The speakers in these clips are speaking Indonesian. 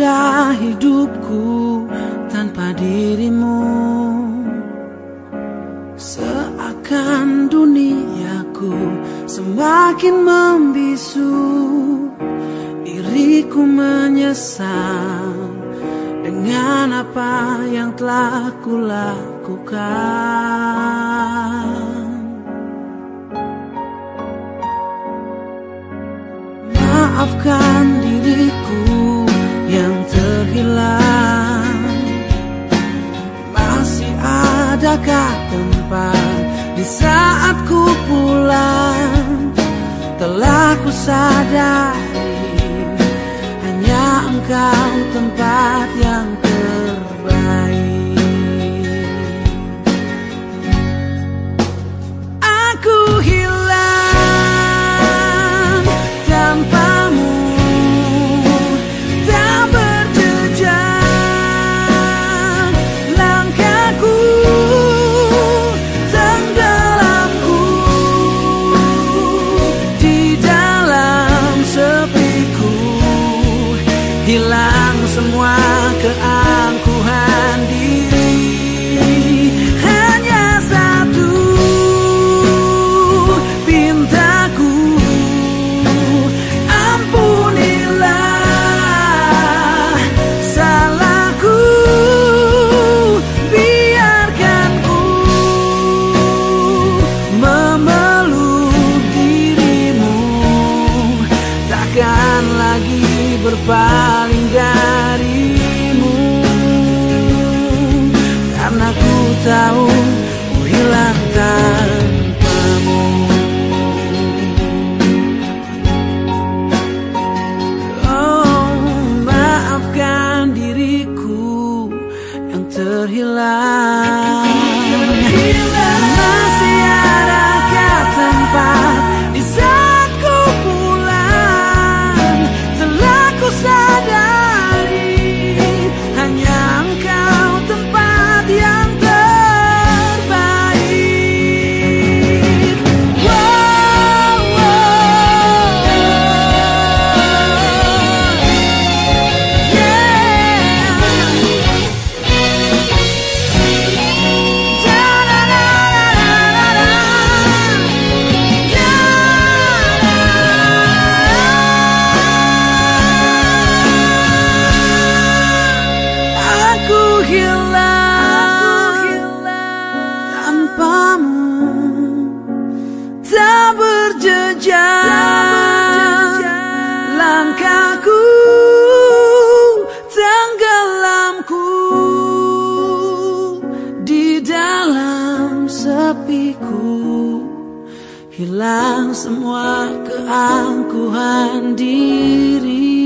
mudah hidupku tanpa dirimu. Seakan duniaku semakin membisu. Diriku menyesal dengan apa yang telah kulakukan. Maafkan diriku adakah tempat di saat ku pulang telah ku sadari? Hanya engkau tempat yang ku tahu ku hilang tanpamu Oh maafkan diriku yang terhilang. sepiku Hilang semua keangkuhan diri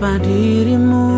tanpa dirimu